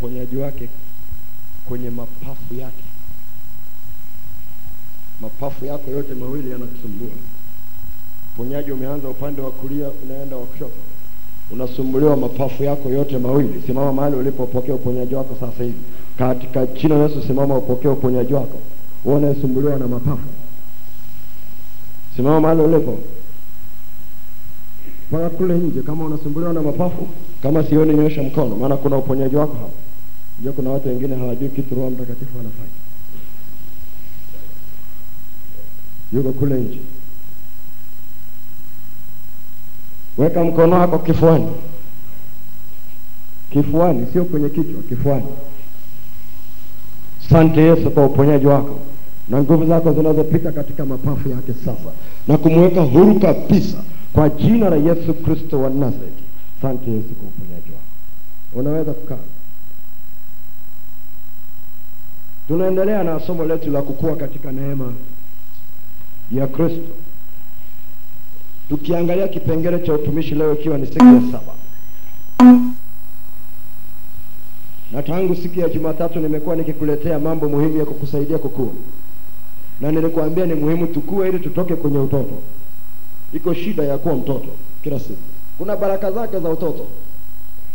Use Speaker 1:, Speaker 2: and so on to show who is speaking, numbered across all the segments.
Speaker 1: uponyaji wake kwenye mapafu yake. Mapafu yako yote mawili yanakusumbua. Uponyaji umeanza upande wa kulia, unaenda wa kushoto, unasumbuliwa mapafu yako yote mawili. Simama mahali ulipopokea uponyaji wako sasa hivi, katika jina la Yesu. Simama upokee uponyaji wako. Wewe unayesumbuliwa na mapafu, simama mahali ulipo mpaka kule nje. Kama unasumbuliwa na mapafu, kama sioni, nyosha mkono, maana kuna uponyaji wako hapa. Ndio, kuna watu wengine hawajui kitu Roho Mtakatifu anafanya. Yuko kule nje. Weka mkono wako kifuani, kifuani, sio kwenye kichwa, kifuani. sante Yesu kwa uponyaji wako na nguvu zako zinazopita katika mapafu yake sasa, na kumweka huru kabisa kwa jina la Yesu Kristo wa Nazareti. Asante Yesu kwa uponyaji wako. Unaweza kukaa. Tunaendelea na somo letu la kukua katika neema ya Kristo, tukiangalia kipengele cha utumishi leo, ikiwa ni siku ya saba, na tangu siku ya Jumatatu nimekuwa nikikuletea mambo muhimu ya kukusaidia kukua, na nilikuambia ni muhimu tukue ili tutoke kwenye utoto. Iko shida ya kuwa mtoto kila siku, kuna baraka zake za utoto,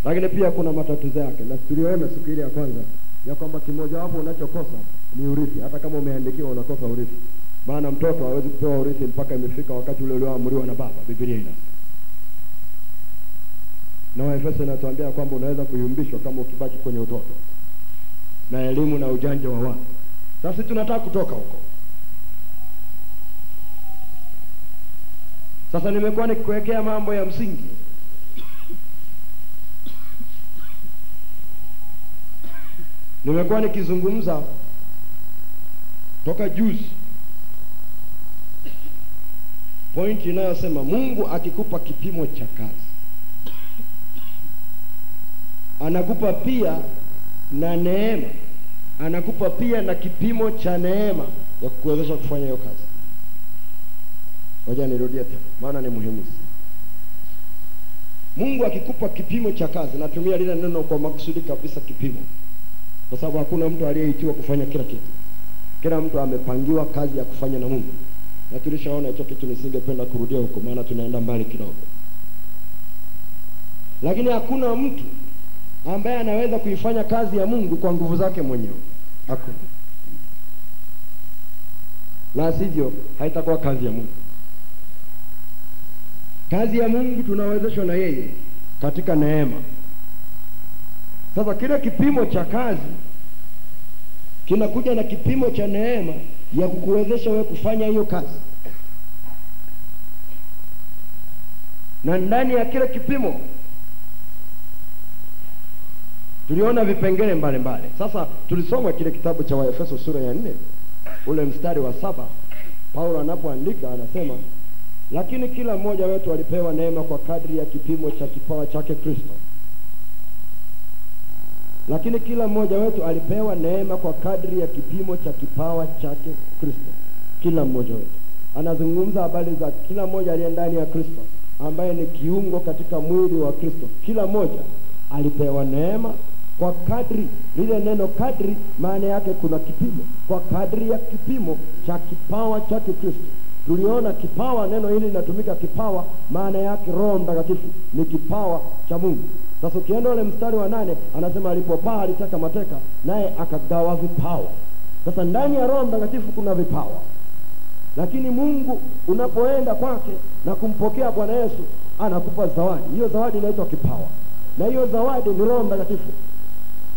Speaker 1: lakini pia kuna matatizo yake, na tulioema siku ile ya kwanza ya kwamba kimojawapo unachokosa ni urithi. Hata kama umeandikiwa unakosa urithi, maana mtoto hawezi kupewa urithi mpaka imefika wakati ule ulioamriwa na baba. Biblia ina na Waefeso inatuambia kwamba unaweza kuyumbishwa kama ukibaki kwenye utoto na elimu na ujanja wa watu. Sasa tunataka kutoka huko. Sasa nimekuwa nikikuwekea mambo ya msingi nimekuwa nikizungumza toka juzi pointi inayosema Mungu akikupa kipimo cha kazi anakupa pia na neema, anakupa pia na kipimo cha neema ya kukuwezesha kufanya hiyo kazi. Ngoja nirudie tena, maana ni muhimu sana. Mungu akikupa kipimo cha kazi, natumia lile neno kwa makusudi kabisa, kipimo kwa sababu hakuna mtu aliyeitiwa kufanya kila kitu. Kila mtu amepangiwa kazi ya kufanya na Mungu, na tulishaona hicho kitu. Nisingependa kurudia huko, maana tunaenda mbali kidogo, lakini hakuna mtu ambaye anaweza kuifanya kazi ya Mungu kwa nguvu zake mwenyewe. Hakuna, la sivyo haitakuwa kazi ya Mungu. Kazi ya Mungu tunawezeshwa na yeye katika neema. Sasa kile kipimo cha kazi kinakuja na kipimo cha neema ya kukuwezesha wewe kufanya hiyo kazi, na ndani ya kile kipimo tuliona vipengele mbalimbali. Sasa tulisoma kile kitabu cha Waefeso sura ya nne ule mstari wa saba. Paulo anapoandika anasema, lakini kila mmoja wetu alipewa neema kwa kadri ya kipimo cha kipawa chake Kristo lakini kila mmoja wetu alipewa neema kwa kadri ya kipimo cha kipawa chake Kristo. Kila mmoja wetu anazungumza habari za kila mmoja aliye ndani ya Kristo, ambaye ni kiungo katika mwili wa Kristo. Kila mmoja alipewa neema kwa kadri. Lile neno kadri, maana yake kuna kipimo, kwa kadri ya kipimo cha kipawa chake Kristo. Tuliona kipawa, neno hili linatumika kipawa, maana yake Roho Mtakatifu ni kipawa cha Mungu. Sasa ukienda ule mstari wa nane anasema alipopaa alitaka mateka, naye akagawa vipawa. Sasa ndani ya Roho Mtakatifu kuna vipawa, lakini Mungu unapoenda kwake na kumpokea Bwana Yesu anakupa zawadi. Hiyo zawadi inaitwa kipawa, na hiyo zawadi ni Roho Mtakatifu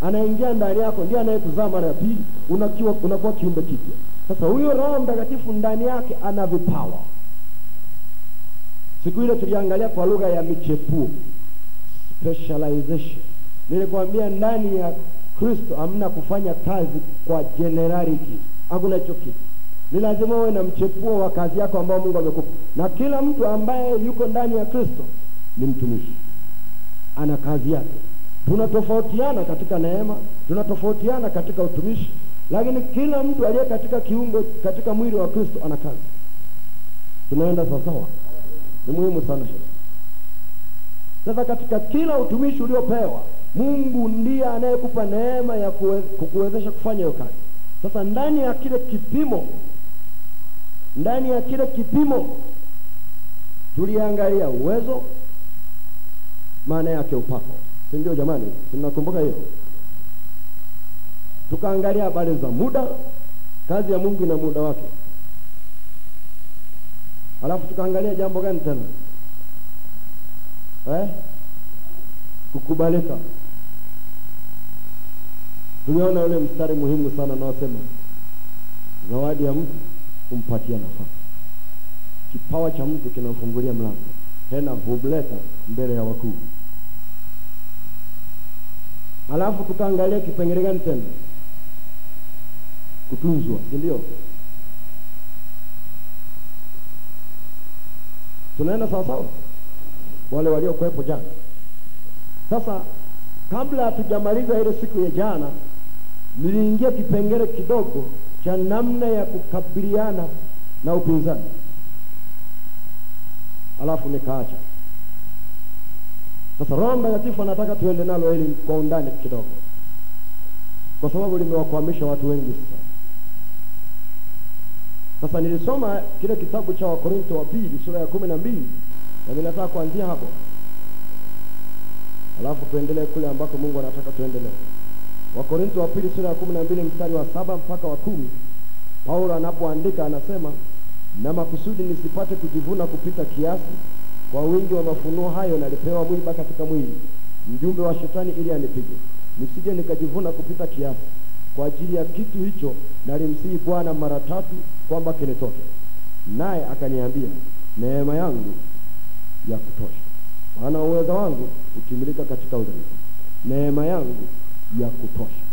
Speaker 1: anaingia ndani yako, ndiye anayekuzaa mara ya pili, unakiwa unakuwa kiumbe kipya. Sasa huyo Roho Mtakatifu ndani yake ana vipawa. Siku ile tuliangalia kwa lugha ya michepuo specialization. Nilikwambia ndani ya Kristo hamna kufanya kazi kwa generality, hakuna hicho kitu. Ni lazima uwe na mchepuo wa kazi yako ambao Mungu amekupa, na kila mtu ambaye yuko ndani ya Kristo ni mtumishi, ana kazi yake. Tunatofautiana katika neema, tunatofautiana katika utumishi, lakini kila mtu aliye katika kiungo katika mwili wa Kristo ana kazi. Tunaenda sawasawa? Ni muhimu sana hilo. Sasa katika kila utumishi uliopewa Mungu ndiye anayekupa neema ya kuwe, kukuwezesha kufanya hiyo kazi. Sasa ndani ya kile kipimo, ndani ya kile kipimo tuliangalia uwezo, maana yake upako, si ndio jamani? Si mnakumbuka hiyo? Tukaangalia habari za muda, kazi ya Mungu ina muda wake. Alafu tukaangalia jambo gani tena eh? Kukubalika. Tuliona ule mstari muhimu sana unaosema zawadi ya mtu humpatia nafasi, kipawa cha mtu kinamfungulia mlango, tena humleta mbele ya wakuu. Alafu tukaangalia kipengele gani tena? Kutunzwa, si ndio? Tunaenda sawa sawa, wale waliokuwepo jana. Sasa kabla hatujamaliza ile siku ya jana, niliingia kipengele kidogo cha namna ya kukabiliana na upinzani, alafu nikaacha. Sasa Roho Mtakatifu anataka tuende nalo hili kwa undani kidogo, kwa sababu limewakwamisha watu wengi sana. Sasa nilisoma kile kitabu cha Wakorinto wa pili sura ya kumi na mbili na ninataka kuanzia hapo, alafu tuendelee kule ambako Mungu anataka tuendelee. Wakorintho wa pili sura ya kumi na mbili mstari wa saba mpaka wa kumi Paulo anapoandika anasema, na makusudi nisipate kujivuna kupita kiasi, kwa wingi wa mafunuo hayo nalipewa mwiba katika mwili, mjumbe wa shetani ili anipige, nisije nikajivuna kupita kiasi. Kwa ajili ya kitu hicho nalimsihi Bwana mara tatu kwamba kinitoke, naye akaniambia, neema yangu ya kutosha, maana uwezo wangu utimilika katika udhaifu. Neema yangu ya kutosha.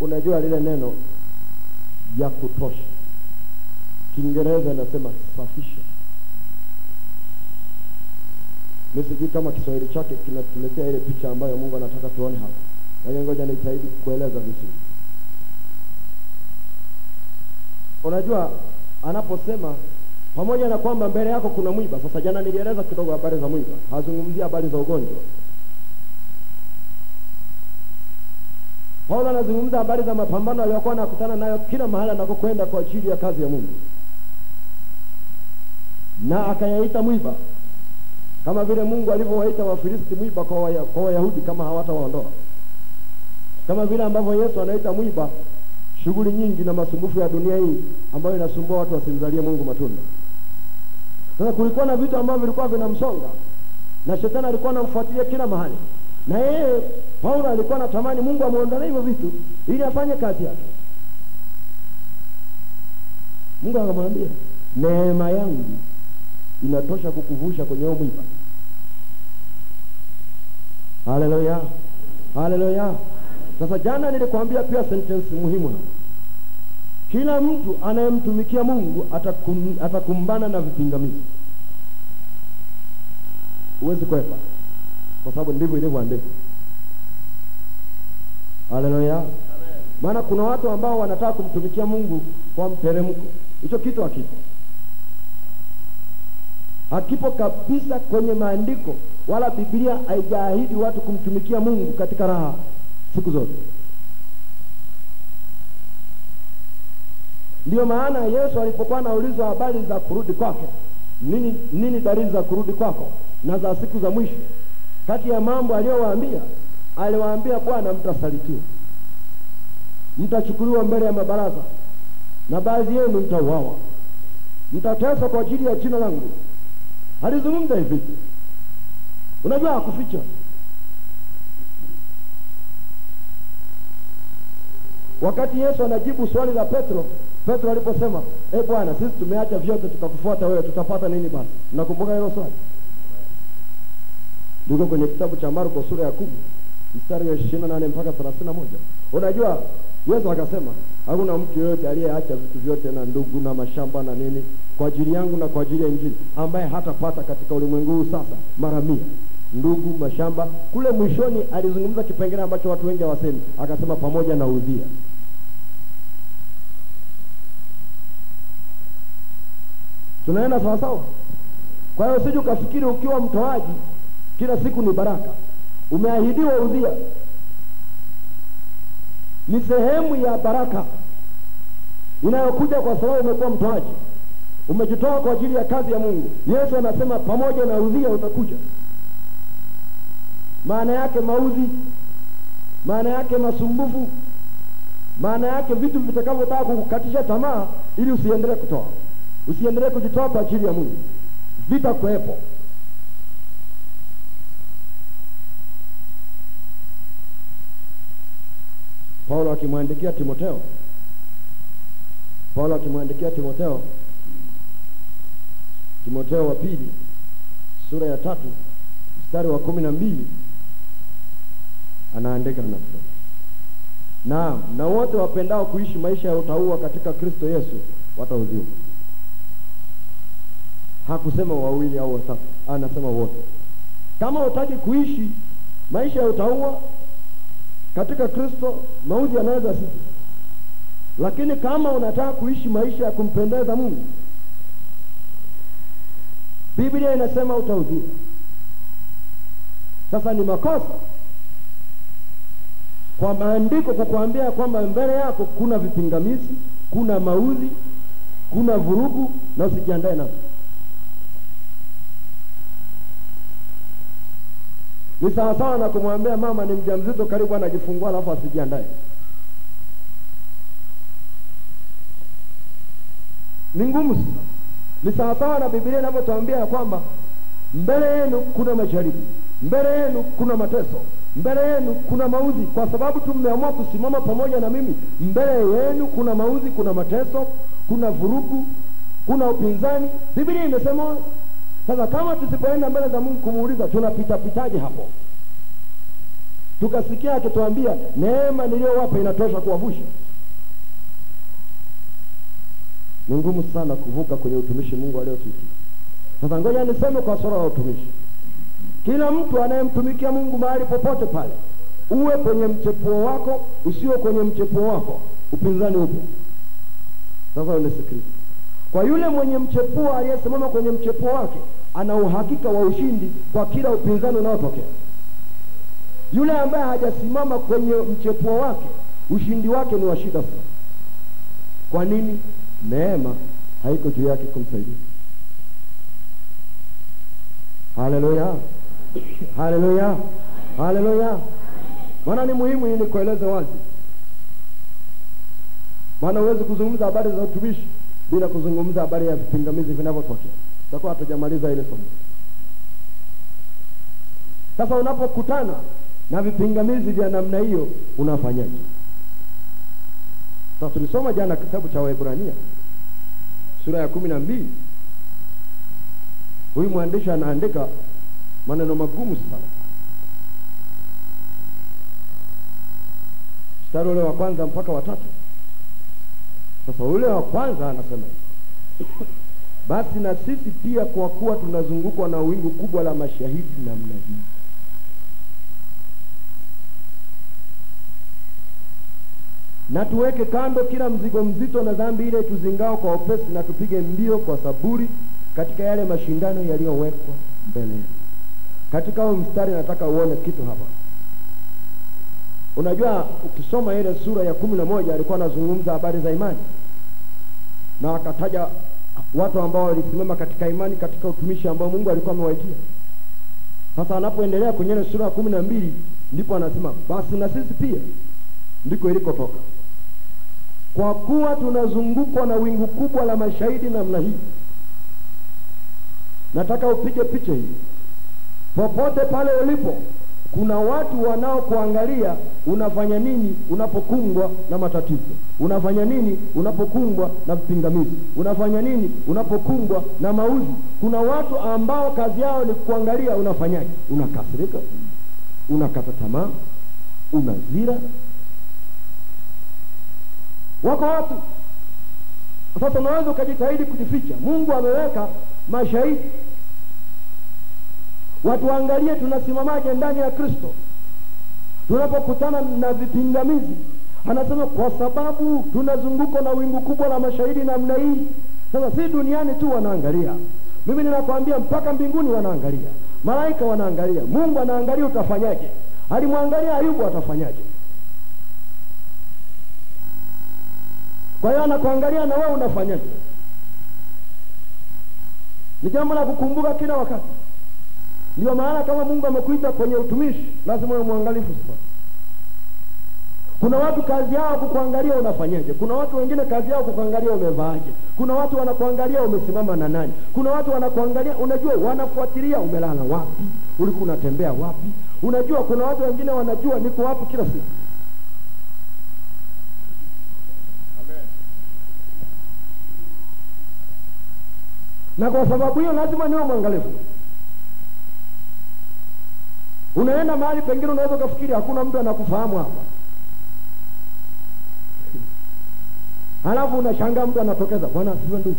Speaker 1: Unajua lile neno ya kutosha, Kiingereza inasema sufficient. Mi sijui kama Kiswahili chake kinatuletea ile picha ambayo Mungu anataka tuone hapa, lakini ngoja nijitahidi kueleza vizuri. Unajua anaposema pamoja na kwamba mbele yako kuna mwiba. Sasa jana nilieleza kidogo habari za mwiba, hazungumzia habari za ugonjwa. Paulo anazungumza habari za mapambano aliyokuwa anakutana nayo kila mahali anakokwenda kwa ajili ya kazi ya Mungu, na akayaita mwiba kama vile Mungu alivyowaita Wafilisti mwiba kwa waya, kwa Wayahudi kama hawata hawatawaondoa, kama vile ambavyo Yesu anaita mwiba shughuli nyingi na masumbufu ya dunia hii ambayo inasumbua watu wasimzalie Mungu matunda. Sasa kulikuwa na vitu ambavyo vilikuwa vinamsonga na shetani alikuwa anamfuatilia kila mahali, na yeye Paulo alikuwa anatamani Mungu amuondolee hivyo vitu ili afanye kazi yake. Mungu akamwambia, neema yangu inatosha kukuvusha kwenye huo mwiba. Haleluya, haleluya. Sasa jana nilikwambia pia sentensi muhimu hapa. Kila mtu anayemtumikia Mungu atakum, atakumbana na vipingamizi. Huwezi kwepa, kwa sababu ndivyo ilivyoandikwa. Haleluya. Maana kuna watu ambao wanataka kumtumikia Mungu kwa mteremko. Hicho kitu hakipo, hakipo kabisa kwenye maandiko, wala Biblia haijaahidi watu kumtumikia Mungu katika raha siku zote. Ndiyo maana Yesu alipokuwa anaulizwa habari za kurudi kwake, nini nini dalili za kurudi kwako na za siku za mwisho, kati ya mambo aliyowaambia, aliwaambia Bwana, mtasalitiwa, mtachukuliwa mbele ya mabaraza, na baadhi yenu mtauawa, mtateswa kwa ajili ya jina langu. Alizungumza hivi, unajua hakuficha Wakati Yesu anajibu swali la Petro, Petro aliposema e Bwana, sisi tumeacha vyote tukakufuata wewe, tutapata nini basi? Nakumbuka hilo swali, Ndiko kwenye kitabu cha Marko sura ya kumi mstari wa ishirini na nane mpaka thelathini na moja. Unajua Yesu akasema hakuna mtu yoyote aliyeacha vitu vyote na ndugu na mashamba na nini kwa ajili yangu na kwa ajili ya Injili ambaye hatapata katika ulimwengu huu sasa mara mia ndugu, mashamba. Kule mwishoni alizungumza kipengele ambacho watu wengi hawasemi, akasema pamoja na udhia. Tunaenda sawa sawa. Kwa hiyo usije ukafikiri ukiwa mtoaji kila siku ni baraka. Umeahidiwa udhia, ni sehemu ya baraka inayokuja kwa sababu umekuwa mtoaji, umejitoa kwa ajili ya kazi ya Mungu. Yesu anasema pamoja na udhia utakuja. Maana yake mauzi, maana yake masumbufu, maana yake vitu vitakavyotaka kukatisha tamaa, ili usiendelee kutoa, usiendelee kujitoa kwa ajili ya Mungu, vita kuwepo. Paulo akimwandikia Timotheo, Paulo akimwandikia Timotheo, Timotheo wa pili sura ya tatu mstari wa kumi na mbili. Anaandika anasema, naam, na wote wapendao kuishi maisha ya utauwa katika Kristo Yesu wataudhiwa. Hakusema wawili au watatu, anasema wote. Kama hutaki kuishi maisha ya utaua katika Kristo, mauti yanaweza sisi, lakini kama unataka kuishi maisha ya kumpendeza Mungu, Biblia inasema utaudhia. Sasa ni makosa kwa maandiko kukuambia kwamba mbele yako kuna vipingamizi, kuna mauzi, kuna vurugu na usijiandae nazo. Ni sawasawa na kumwambia mama ni mjamzito, karibu anajifungua, alafu asijiandae. Ni ngumu sana. Ni sawasawa na Biblia inavyotuambia kwamba mbele yenu kuna majaribu, mbele yenu kuna mateso, mbele yenu kuna mauzi. Kwa sababu tu mmeamua kusimama pamoja na mimi, mbele yenu kuna mauzi, kuna mateso, kuna vurugu, kuna upinzani. Biblia imesema. Sasa kama tusipoenda mbele za Mungu kumuuliza tunapitapitaje hapo, tukasikia akituambia neema niliyowapa inatosha kuwavusha, ni ngumu sana kuvuka kwenye utumishi Mungu aliotuitia. Sasa ngoja niseme kwa swala la utumishi, kila mtu anayemtumikia Mungu mahali popote pale, uwe kwenye mchepuo wako, usiwe kwenye mchepuo wako, upinzani upo. Sasa unisikilize, kwa yule mwenye mchepuo aliyesimama kwenye mchepuo wake, ana uhakika wa ushindi kwa kila upinzani unaotokea. Yule ambaye hajasimama kwenye mchepuo wake, ushindi wake ni wa shida sana. Kwa nini? Neema haiko juu yake kumsaidia. Haleluya, haleluya, haleluya! Maana ni muhimu ili kueleza wazi, maana huwezi kuzungumza habari za utumishi bila kuzungumza habari ya vipingamizi vinavyotokea. Tutakuwa hatujamaliza ile somo. Sasa unapokutana na vipingamizi vya namna hiyo unafanyaje? Sasa tulisoma jana kitabu cha Waebrania sura ya kumi na mbili. Huyu mwandishi anaandika maneno magumu sana. Mstari ule wa kwanza mpaka wa tatu. Sasa ule wa kwanza anasema basi na sisi pia, kwa kuwa tunazungukwa na wingu kubwa la mashahidi namna hii, na tuweke kando kila mzigo mzito na dhambi ile tuzingao kwa upesi, na tupige mbio kwa saburi katika yale mashindano yaliyowekwa mbele yetu. Katika huo mstari nataka uone kitu hapa. Unajua, ukisoma ile sura ya kumi na moja alikuwa anazungumza habari za imani na akataja watu ambao walisimama katika imani katika utumishi ambao Mungu alikuwa amewaitia. Sasa anapoendelea kwenye ile sura ya kumi na mbili ndipo anasema basi na sisi pia, ndiko ilikotoka, kwa kuwa tunazungukwa na wingu kubwa la mashahidi namna hii. Nataka upige picha hii, popote pale ulipo, kuna watu wanaokuangalia unafanya nini unapokungwa na matatizo, unafanya nini unapokumbwa na vipingamizi, unafanya nini unapokumbwa na mauzi. Kuna watu ambao kazi yao ni kuangalia unafanyaje, unakasirika, unakata tamaa, unazira. Wako watu sasa, unaweza ukajitahidi kujificha. Mungu ameweka mashahidi watu tunasimamaje ndani ya Kristo tunapokutana na vipingamizi. Anasema kwa sababu tunazungukwa na wingu kubwa la mashahidi namna hii. Sasa si duniani tu wanaangalia, Mimi ninakwambia mpaka mbinguni wanaangalia, malaika wanaangalia, Mungu anaangalia utafanyaje. Alimwangalia Ayubu, atafanyaje? Kwa hiyo anakuangalia na wewe unafanyaje. Ni jambo la kukumbuka kila wakati. Ndio maana kama Mungu amekuita kwenye utumishi, lazima uwe mwangalifu sana. Kuna watu kazi yao kukuangalia unafanyaje. Kuna watu wengine kazi yao kukuangalia umevaaje. Kuna watu wanakuangalia umesimama na nani. Kuna watu wanakuangalia, unajua, wanafuatilia umelala wapi, ulikuwa unatembea wapi. Unajua, kuna watu wengine wanajua niko wapi kila siku. na kwa sababu hiyo lazima niwe mwangalifu. Unaenda mahali pengine, unaweza ukafikiri hakuna mtu anakufahamu hapa, halafu unashangaa mtu anatokeza, bwana asifiwe ndugu.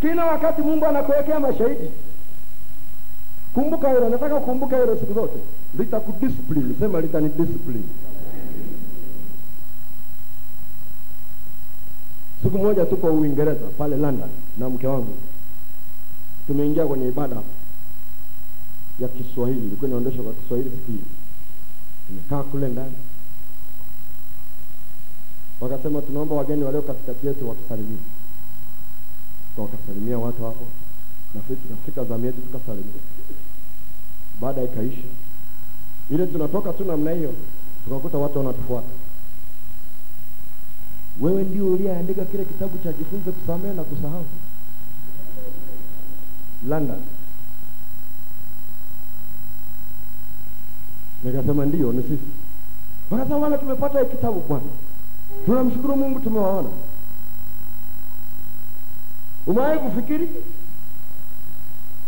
Speaker 1: Kila wakati Mungu anakuwekea mashahidi. Kumbuka hilo, nataka kukumbuka hilo siku zote, litakudiscipline. Sema litanidiscipline. Siku moja tuko Uingereza pale London na mke wangu, tumeingia kwenye ibada ya Kiswahili, ilikuwa inaondeshwa kwa Kiswahili siku hiyo. Tumekaa kule ndani, wakasema tunaomba wageni walio katikati yetu watusalimie. Wakasalimia watu hapo, na sisi tukafika zamu yetu tukasalimia. Baada ikaisha ile, tunatoka tu namna hiyo, tukakuta watu wanatufuata wewe ndio uliyeandika kile kitabu cha jifunze kusamehe na kusahau London. Nikasema ndio, ni sisi. Wakasema wala tumepata kitabu bwana, tunamshukuru Mungu, tumewaona. Umewahi kufikiri?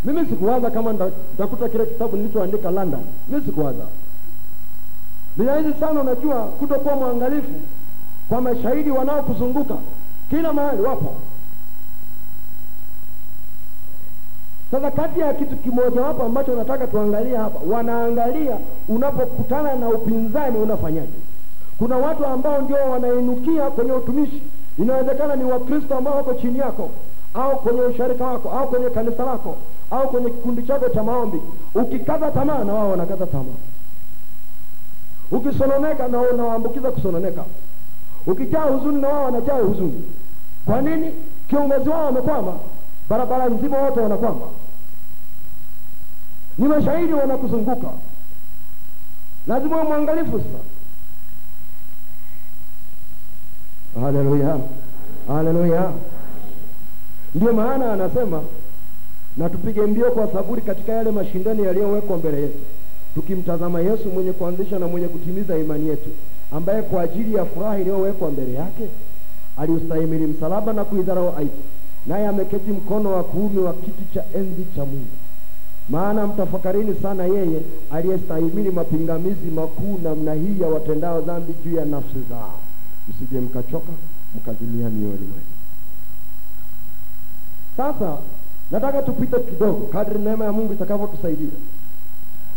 Speaker 1: Mimi sikuwaza kama nitakuta kile kitabu nilichoandika London. Mimi sikuwaza. Ni rahisi sana, unajua, kutokuwa mwangalifu kwa mashahidi wanaokuzunguka kila mahali wapo. Sasa kati ya kitu kimoja kimojawapo ambacho nataka tuangalie hapa, wanaangalia unapokutana na upinzani unafanyaje. Kuna watu ambao ndio wanainukia kwenye utumishi, inawezekana ni Wakristo ambao wako chini yako au kwenye usharika wako au kwenye kanisa lako au kwenye kikundi chako cha maombi. Ukikata tamaa, na wao wanakata tamaa. Ukisononeka, na wao unawaambukiza kusononeka ukijaa huzuni na wao wanajaa huzuni. Kwa nini? Kiongozi wao wamekwama, barabara nzima wote wanakwama, ni mashahidi wanakuzunguka. Lazima uwe mwangalifu sasa. Haleluya, haleluya! Ndiyo maana anasema na tupige mbio kwa saburi katika yale mashindano yaliyowekwa mbele yetu, tukimtazama Yesu mwenye kuanzisha na mwenye kutimiza imani yetu ambaye kwa ajili ya furaha iliyowekwa mbele yake aliustahimili msalaba na kuidharau aibu, naye ameketi mkono wa kuume wa kiti cha enzi cha Mungu. Maana mtafakarini sana yeye aliyestahimili mapingamizi makuu namna hii ya watendao dhambi juu ya nafsi zao, msije mkachoka mkazimia mioyoni mwenu. Sasa nataka tupite kidogo kadri neema ya Mungu itakavyotusaidia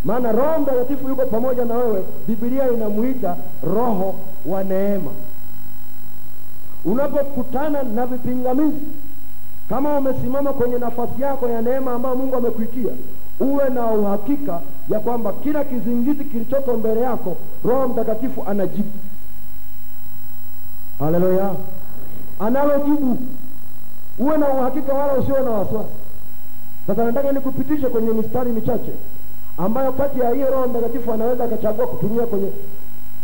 Speaker 1: maana Roho Mtakatifu yuko pamoja na wewe. Biblia inamuita Roho wa neema. Unapokutana na vipingamizi, kama umesimama kwenye nafasi yako ya neema ambayo Mungu amekuitia, uwe na uhakika ya kwamba kila kizingiti kilichoko mbele yako Roho Mtakatifu anajibu. Haleluya, analojibu. Uwe na uhakika, wala usiwe na wasiwasi. Sasa nataka nikupitishe kwenye mistari michache ambayo kati ya hiyo Roho Mtakatifu anaweza akachagua kutumia kwenye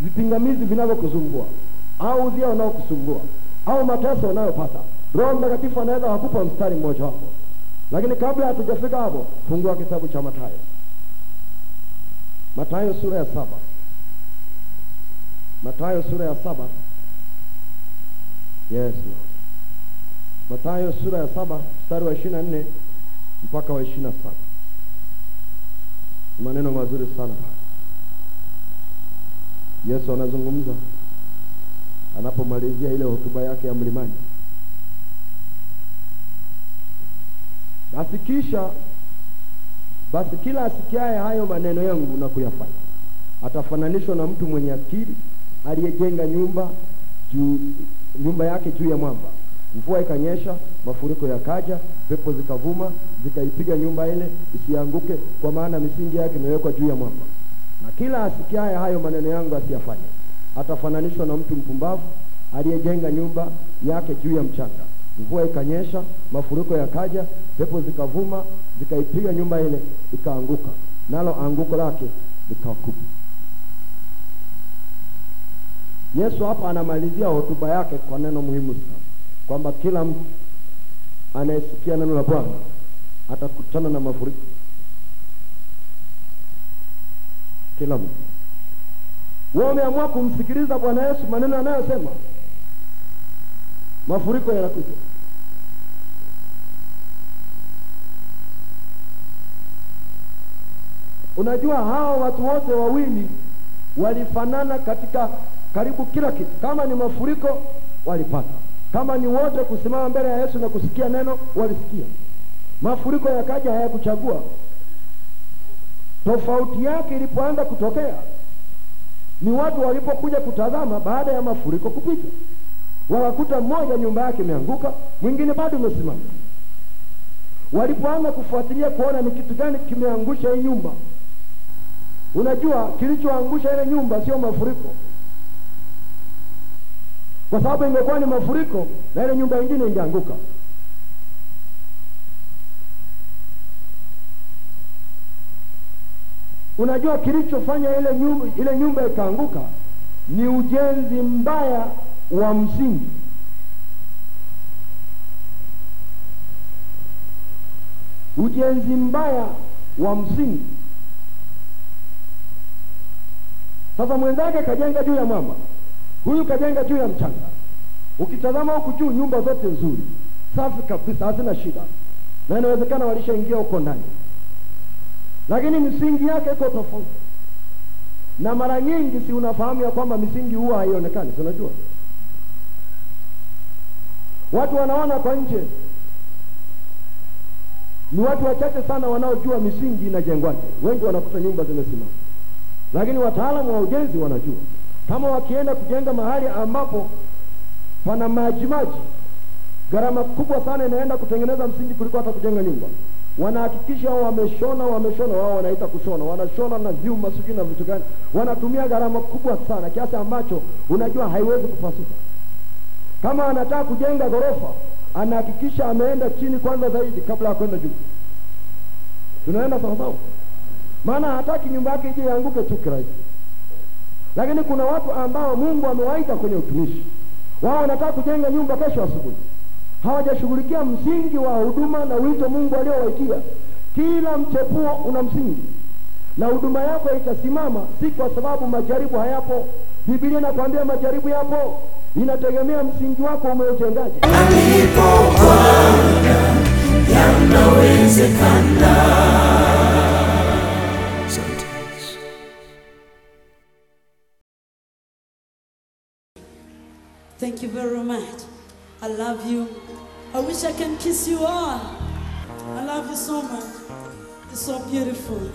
Speaker 1: vipingamizi vinavyokuzungua au udhia unaokusumbua au mateso unayopata. Roho Mtakatifu anaweza kukupa mstari mmoja wapo, lakini kabla hatujafika hapo, fungua kitabu cha Mathayo, Mathayo sura ya saba, Mathayo sura ya saba. Yes, Mathayo sura ya saba mstari wa ishirini na nne mpaka wa ishirini na saba maneno mazuri sana. Yesu anazungumza anapomalizia ile hotuba yake ya mlimani. Basi kisha basi kila asikiaye hayo maneno yangu na kuyafanya atafananishwa na mtu mwenye akili aliyejenga nyumba juu nyumba yake juu ya mwamba. Mvua ikanyesha, mafuriko yakaja, pepo zikavuma, zikaipiga nyumba ile isianguke, kwa maana misingi yake imewekwa juu ya mwamba. Na kila asikiaye hayo maneno yangu asiyafanye, atafananishwa na mtu mpumbavu aliyejenga nyumba yake juu ya mchanga. Mvua ikanyesha, mafuriko yakaja, pepo zikavuma, zikaipiga nyumba ile, ikaanguka, nalo anguko lake likawa kubwa. Yesu hapa anamalizia hotuba yake kwa neno muhimu sana, kwamba kila mtu anayesikia neno la Bwana atakutana na mafuriko. Kila mtu wewe umeamua kumsikiliza Bwana Yesu, maneno anayosema, mafuriko yanakuja. Unajua, hawa watu wote wawili walifanana katika karibu kila kitu. Kama ni mafuriko walipata, kama ni wote kusimama mbele ya Yesu na kusikia neno walisikia. Mafuriko yakaja, hayakuchagua. Tofauti yake ilipoanza kutokea ni watu walipokuja kutazama baada ya mafuriko kupita, wakakuta mmoja nyumba yake imeanguka, mwingine bado umesimama. Walipoanza kufuatilia kuona ni kitu gani kimeangusha hii nyumba, unajua kilichoangusha ile nyumba sio mafuriko, kwa sababu ingekuwa ni mafuriko na ile nyumba ingine ingeanguka. Unajua kilichofanya ile nyumba, ile nyumba ikaanguka ni ujenzi mbaya wa msingi. Ujenzi mbaya wa msingi. Sasa mwenzake kajenga juu ya mwamba, huyu kajenga juu ya mchanga. Ukitazama huku juu, nyumba zote nzuri, safi kabisa, hazina shida, na inawezekana walishaingia huko ndani lakini misingi yake iko tofauti. Na mara nyingi, si unafahamu ya kwamba misingi huwa haionekani? Si unajua watu wanaona kwa nje, ni watu wachache sana wanaojua misingi inajengwaje. Wengi wanakuta nyumba zimesimama, lakini wataalamu wa ujenzi wanajua. Kama wakienda kujenga mahali ambapo pana maji maji, gharama kubwa sana inaenda kutengeneza msingi kuliko hata kujenga nyumba wanahakikisha wameshona wameshona, wao wanaita kushona, wanashona na vyuma sijui na vitu gani, wanatumia gharama kubwa sana kiasi ambacho unajua haiwezi kupasuka. Kama anataka kujenga ghorofa, anahakikisha ameenda chini kwanza zaidi kabla ya kwenda juu. Tunaenda sawa sawa, maana hataki nyumba yake ije ianguke tu kirahisi. Lakini kuna watu ambao Mungu amewaita kwenye utumishi, wao wanataka kujenga nyumba kesho asubuhi hawajashughulikia msingi wa huduma na wito Mungu aliowaitia. Kila mchepuo una msingi, na huduma yako itasimama, si kwa sababu majaribu hayapo. Biblia inakwambia majaribu yapo, inategemea msingi wako umeujengaje.
Speaker 2: Alipo Bwana yanawezekana.
Speaker 3: Thank you very much. I love you. I wish I can kiss you all. I love you so much. It's so beautiful.